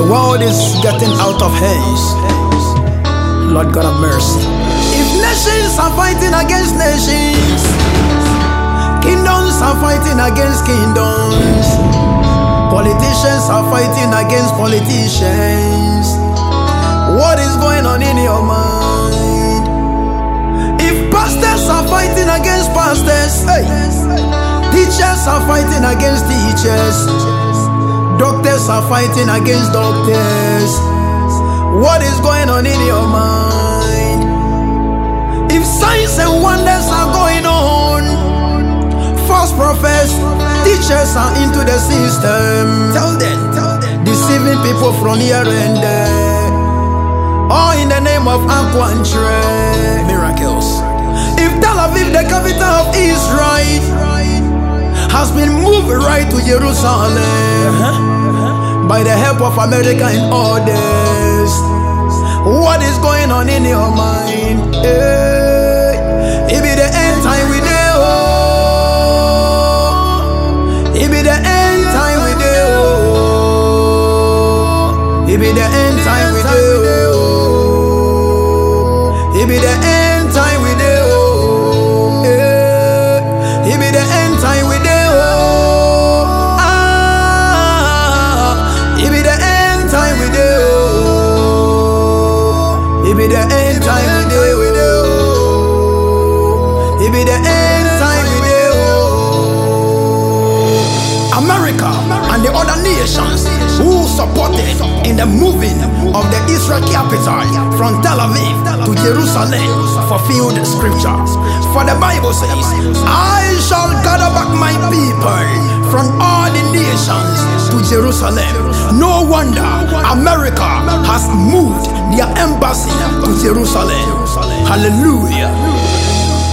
The world is getting out of hands. Lord God of mercy. If nations are fighting against nations, kingdoms are fighting against kingdoms, politicians are fighting against politicians. What is going on in your mind? If pastors are fighting against pastors, hey, teachers are fighting against teachers. Doctors are fighting against doctors. What is going on in your mind? If signs and wonders are going on, false prophets, teachers are into the system. Tell them, tell them. Deceiving people from here and there. All in the name of Aquantre. Miracles. If Tel Aviv, the capital of Israel, has been moved right to Jerusalem by the help of America and others. What is going on in your mind? Hey, it be the end time we do. Oh. It be the end time we do. Oh. It be the end time we do. Oh. It be the end Israel capital from Tel Aviv to Jerusalem fulfilled the. For the Bible says, I shall gather back my people from all the nations to Jerusalem. No wonder America has moved their embassy to Jerusalem. Hallelujah.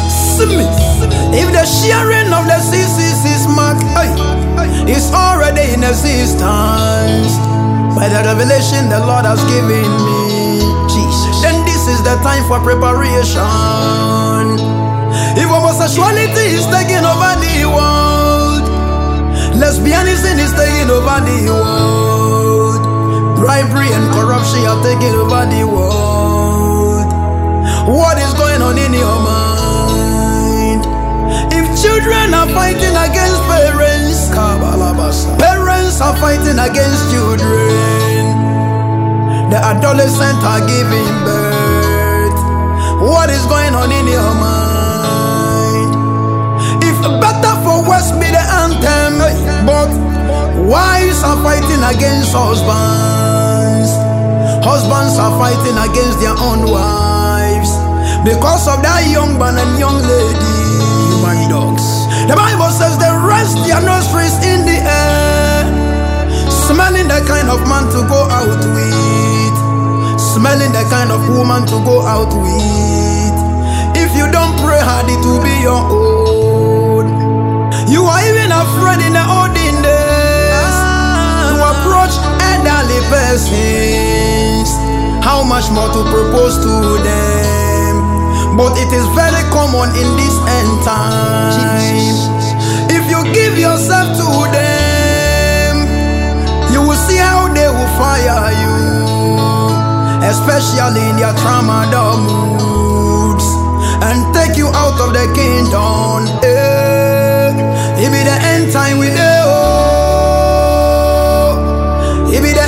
Smith. If the sharing of the CCC mark is already in existence by the revelation the Lord has given the time for preparation. If homosexuality is taking over the world, lesbianism is taking over the world, bribery and corruption are taking over the world. What is going on in your mind? If children are fighting against parents, parents are fighting against children, the adolescents are giving birth. What is going on in your mind? If better for worse be the anthem, but wives are fighting against husbands, husbands are fighting against their own wives because of that young man and young lady. Human dogs. The Bible says they rest their nostrils in the air, smelling the kind of man to go out with, the kind of woman to go out with. If you don't pray hard, it will be your own. You are even afraid in the olden days to approach elderly persons. How much more to propose to them? But it is very common in this end time. If you give yourself to them, especially in their trauma moods, and take you out of the kingdom. Eh, It be the end time with you. It be the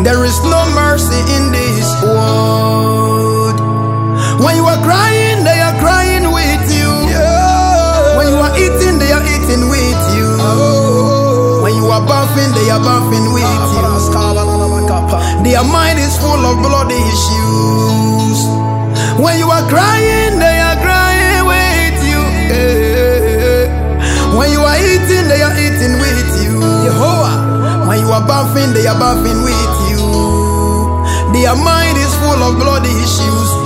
There is no mercy in this world. When you are crying, they are crying with you. When you are eating, they are eating with you. Oh. When you are buffing, they are buffing with ah, you. Their mind is full of bloody issues. When you are crying, they are crying with you. When you are eating, they are eating with you. When you are buffing, they are buffing with you. Their mind is full of bloody issues.